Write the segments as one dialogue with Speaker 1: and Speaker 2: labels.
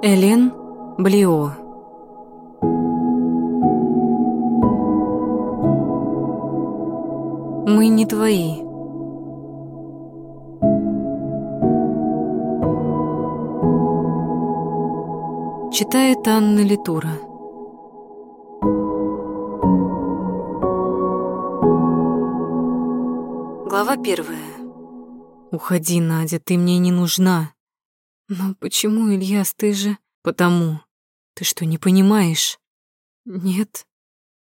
Speaker 1: Элен Блио Мы не твои. Читает Анна Литура. Глава первая. Уходи, Надя, ты мне не нужна. Но почему, Ильяс, ты же... Потому. Ты что, не понимаешь? Нет.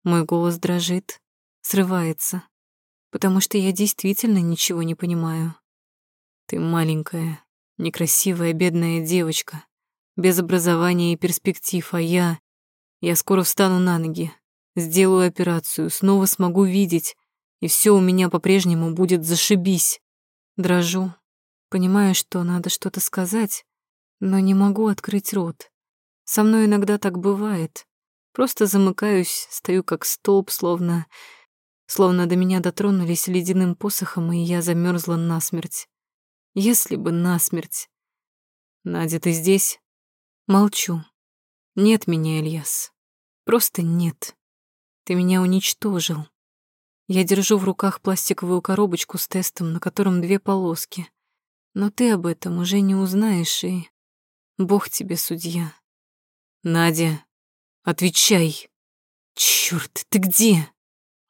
Speaker 1: Мой голос дрожит, срывается, потому что я действительно ничего не понимаю. Ты маленькая, некрасивая, бедная девочка, без образования и перспектив, а я... Я скоро встану на ноги, сделаю операцию, снова смогу видеть, и все у меня по-прежнему будет зашибись. Дрожу, понимаю, что надо что-то сказать, но не могу открыть рот. Со мной иногда так бывает. Просто замыкаюсь, стою как столб, словно... Словно до меня дотронулись ледяным посохом, и я замерзла насмерть. Если бы насмерть. Надя, ты здесь? Молчу. Нет меня, Ильяс. Просто нет. Ты меня уничтожил. Я держу в руках пластиковую коробочку с тестом, на котором две полоски. Но ты об этом уже не узнаешь, и... Бог тебе судья. Надя, отвечай. Чёрт, ты где?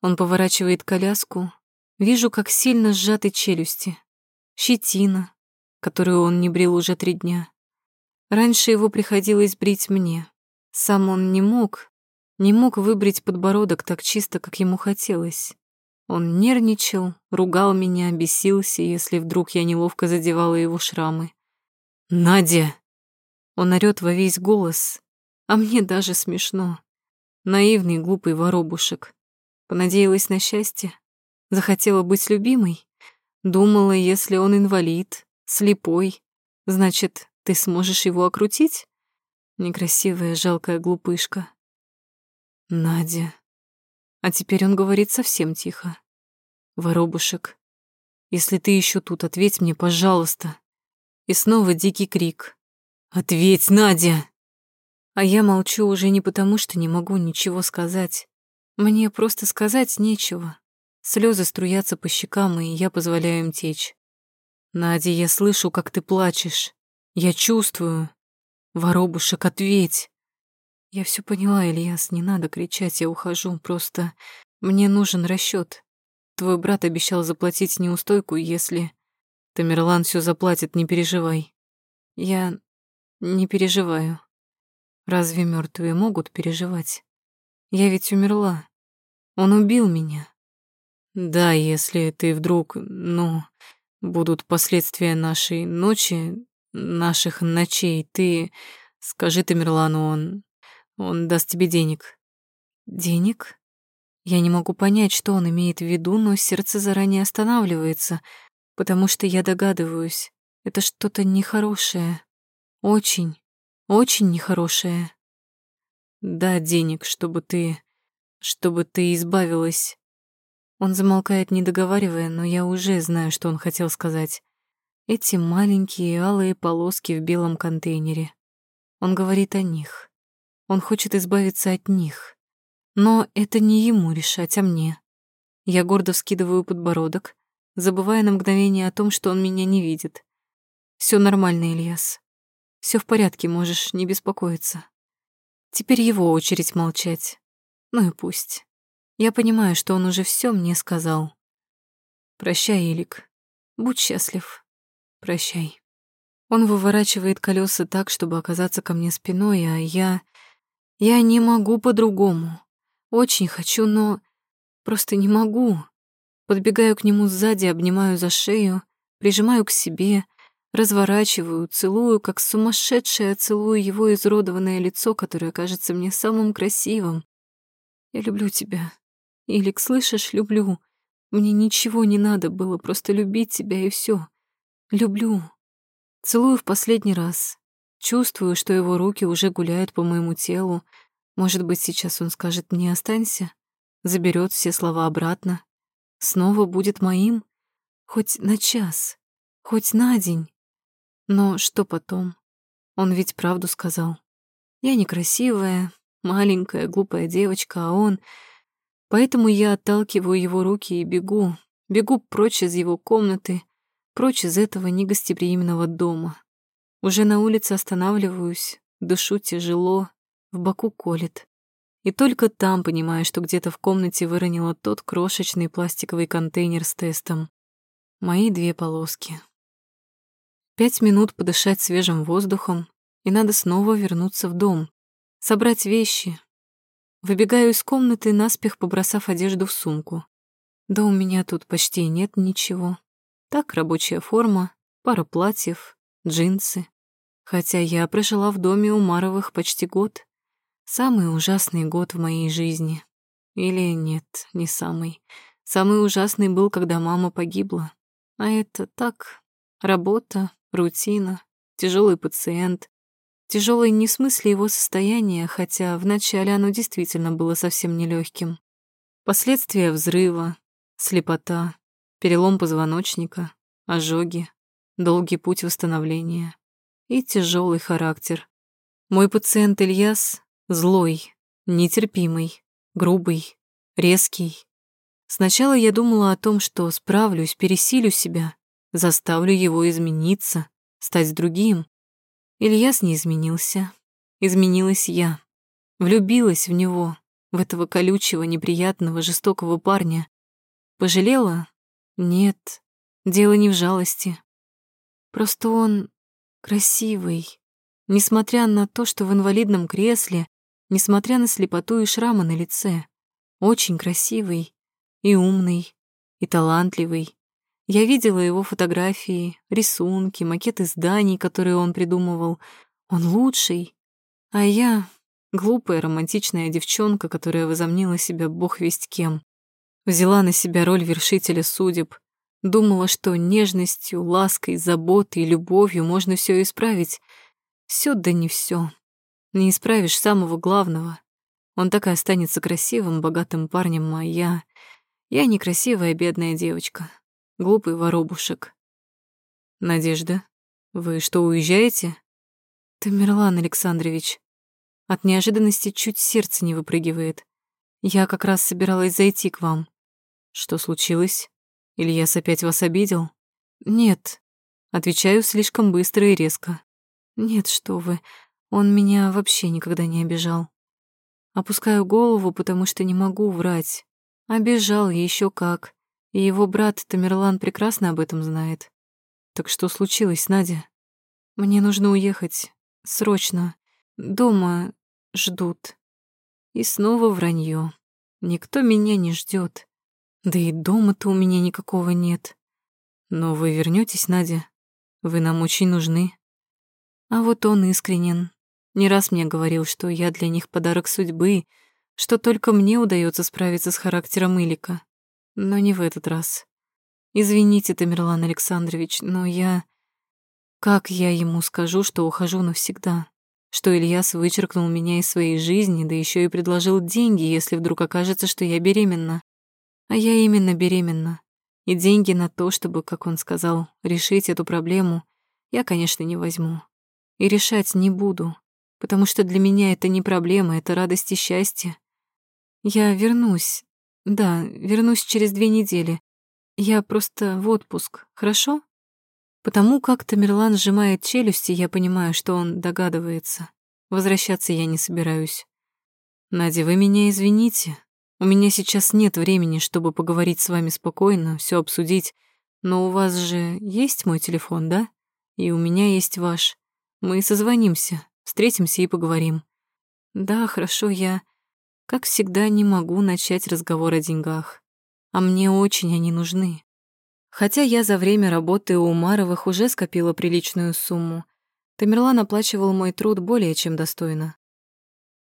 Speaker 1: Он поворачивает коляску. Вижу, как сильно сжаты челюсти. Щетина, которую он не брил уже три дня. Раньше его приходилось брить мне. Сам он не мог, не мог выбрить подбородок так чисто, как ему хотелось. Он нервничал, ругал меня, бесился, если вдруг я неловко задевала его шрамы. «Надя!» Он орёт во весь голос, а мне даже смешно. Наивный, глупый воробушек. Понадеялась на счастье. Захотела быть любимой. Думала, если он инвалид, слепой, значит, ты сможешь его окрутить? Некрасивая, жалкая глупышка. Надя. А теперь он говорит совсем тихо. Воробушек, если ты еще тут, ответь мне, пожалуйста. И снова дикий крик. Ответь, Надя! А я молчу уже не потому, что не могу ничего сказать. Мне просто сказать нечего. Слезы струятся по щекам, и я позволяю им течь. Надя, я слышу, как ты плачешь. Я чувствую. Воробушек, ответь. Я все поняла, Ильяс, не надо кричать, я ухожу, просто мне нужен расчет. Твой брат обещал заплатить неустойку, если... Тамерлан все заплатит, не переживай. Я не переживаю. Разве мертвые могут переживать? Я ведь умерла. Он убил меня. Да, если ты вдруг, ну, будут последствия нашей ночи, наших ночей, ты скажи Тамерлану, он он даст тебе денег. Денег? Я не могу понять, что он имеет в виду, но сердце заранее останавливается, потому что я догадываюсь, это что-то нехорошее. Очень, очень нехорошее. Да, денег, чтобы ты... чтобы ты избавилась. Он замолкает, не договаривая, но я уже знаю, что он хотел сказать. Эти маленькие алые полоски в белом контейнере. Он говорит о них. Он хочет избавиться от них. Но это не ему решать, а мне. Я гордо вскидываю подбородок, забывая на мгновение о том, что он меня не видит. Все нормально, Ильяс. Все в порядке, можешь не беспокоиться. Теперь его очередь молчать. Ну и пусть. Я понимаю, что он уже все мне сказал. Прощай, Илик. Будь счастлив. Прощай. Он выворачивает колеса так, чтобы оказаться ко мне спиной, а я... Я не могу по-другому. Очень хочу, но просто не могу. Подбегаю к нему сзади, обнимаю за шею, прижимаю к себе, разворачиваю, целую, как сумасшедшая, целую его изродованное лицо, которое кажется мне самым красивым. Я люблю тебя. Илик, слышишь, люблю. Мне ничего не надо было, просто любить тебя и все. Люблю. Целую в последний раз, Чувствую, что его руки уже гуляют по моему телу. Может быть, сейчас он скажет мне «останься», заберет все слова обратно. Снова будет моим? Хоть на час, хоть на день. Но что потом? Он ведь правду сказал. Я некрасивая, маленькая, глупая девочка, а он... Поэтому я отталкиваю его руки и бегу, бегу прочь из его комнаты, прочь из этого негостеприимного дома. Уже на улице останавливаюсь, дышу тяжело, в боку колет. И только там понимаю, что где-то в комнате выронила тот крошечный пластиковый контейнер с тестом. Мои две полоски. Пять минут подышать свежим воздухом, и надо снова вернуться в дом, собрать вещи. Выбегаю из комнаты, наспех побросав одежду в сумку. Да у меня тут почти нет ничего. Так, рабочая форма, пара платьев, джинсы. Хотя я прожила в доме у Маровых почти год. Самый ужасный год в моей жизни. Или нет, не самый. Самый ужасный был, когда мама погибла. А это так, работа, рутина, тяжелый пациент. Тяжелый не в смысле его состояния, хотя вначале оно действительно было совсем нелегким. Последствия взрыва, слепота, перелом позвоночника, ожоги, долгий путь восстановления и тяжелый характер. Мой пациент Ильяс Злой, нетерпимый, грубый, резкий. Сначала я думала о том, что справлюсь, пересилю себя, заставлю его измениться, стать другим. Ильяс не изменился. Изменилась я. Влюбилась в него, в этого колючего, неприятного, жестокого парня. Пожалела? Нет, дело не в жалости. Просто он красивый. Несмотря на то, что в инвалидном кресле, несмотря на слепоту и шрамы на лице. Очень красивый и умный, и талантливый. Я видела его фотографии, рисунки, макеты зданий, которые он придумывал. Он лучший. А я — глупая романтичная девчонка, которая возомнила себя бог весть кем. Взяла на себя роль вершителя судеб. Думала, что нежностью, лаской, заботой любовью можно все исправить. Все да не все. Не исправишь самого главного. Он так и останется красивым, богатым парнем, а я... Я некрасивая бедная девочка. Глупый воробушек. Надежда, вы что, уезжаете? Тамерлан Александрович. От неожиданности чуть сердце не выпрыгивает. Я как раз собиралась зайти к вам. Что случилось? Ильяс опять вас обидел? Нет. Отвечаю слишком быстро и резко. Нет, что вы. Он меня вообще никогда не обижал. Опускаю голову, потому что не могу врать. Обижал еще как. И его брат Тамерлан прекрасно об этом знает. Так что случилось, Надя? Мне нужно уехать. Срочно. Дома ждут. И снова вранье. Никто меня не ждет. Да и дома-то у меня никакого нет. Но вы вернетесь, Надя? Вы нам очень нужны. А вот он искренен. Не раз мне говорил, что я для них подарок судьбы, что только мне удается справиться с характером Илика. Но не в этот раз. Извините, Тамерлан Александрович, но я... Как я ему скажу, что ухожу навсегда? Что Ильяс вычеркнул меня из своей жизни, да еще и предложил деньги, если вдруг окажется, что я беременна. А я именно беременна. И деньги на то, чтобы, как он сказал, решить эту проблему, я, конечно, не возьму. И решать не буду потому что для меня это не проблема, это радость и счастье. Я вернусь. Да, вернусь через две недели. Я просто в отпуск, хорошо? Потому как Тамерлан сжимает челюсти, я понимаю, что он догадывается. Возвращаться я не собираюсь. Надя, вы меня извините. У меня сейчас нет времени, чтобы поговорить с вами спокойно, все обсудить. Но у вас же есть мой телефон, да? И у меня есть ваш. Мы созвонимся. Встретимся и поговорим. Да, хорошо, я, как всегда, не могу начать разговор о деньгах. А мне очень они нужны. Хотя я за время работы у Умаровых уже скопила приличную сумму, Тамерлан оплачивал мой труд более чем достойно.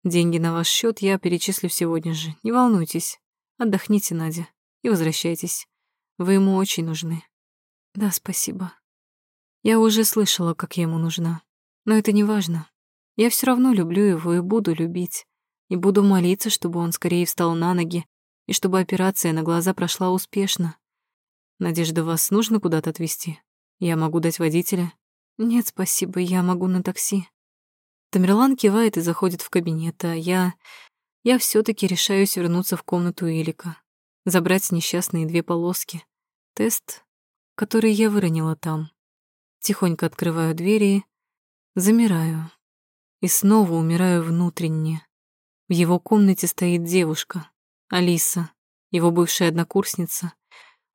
Speaker 1: Деньги на ваш счет я перечислю сегодня же, не волнуйтесь. Отдохните, Надя, и возвращайтесь. Вы ему очень нужны. Да, спасибо. Я уже слышала, как я ему нужна. Но это не важно. Я все равно люблю его и буду любить. И буду молиться, чтобы он скорее встал на ноги, и чтобы операция на глаза прошла успешно. Надежда, вас нужно куда-то отвезти? Я могу дать водителя? Нет, спасибо, я могу на такси. Тамерлан кивает и заходит в кабинет, а я... Я все таки решаюсь вернуться в комнату Илика, забрать несчастные две полоски. Тест, который я выронила там. Тихонько открываю двери, замираю и снова умираю внутренне. В его комнате стоит девушка, Алиса, его бывшая однокурсница,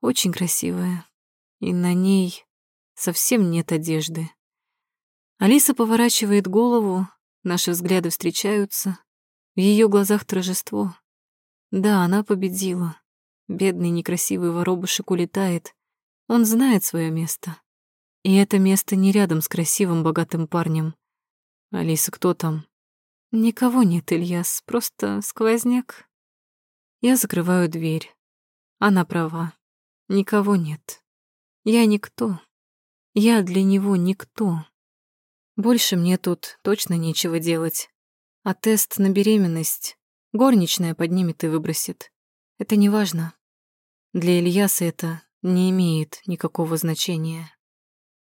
Speaker 1: очень красивая, и на ней совсем нет одежды. Алиса поворачивает голову, наши взгляды встречаются, в ее глазах торжество. Да, она победила. Бедный некрасивый воробушек улетает. Он знает свое место. И это место не рядом с красивым богатым парнем. Алиса, кто там? Никого нет, Ильяс, просто сквозняк. Я закрываю дверь. Она права. Никого нет. Я никто. Я для него никто. Больше мне тут точно нечего делать. А тест на беременность горничная поднимет и выбросит. Это не важно. Для Ильяса это не имеет никакого значения.